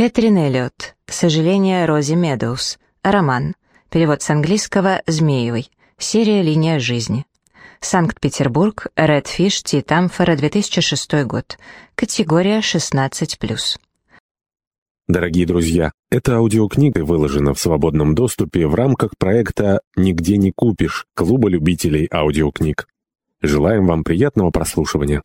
Кэтрин Эллиот. Сожаление Рози Медоуз. Роман. Перевод с английского «Змеевый». Серия «Линия жизни». Санкт-Петербург. Redfish Титамфора, 2006 год. Категория 16+. Дорогие друзья, эта аудиокнига выложена в свободном доступе в рамках проекта «Нигде не купишь» Клуба любителей аудиокниг. Желаем вам приятного прослушивания.